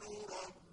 قالوا رب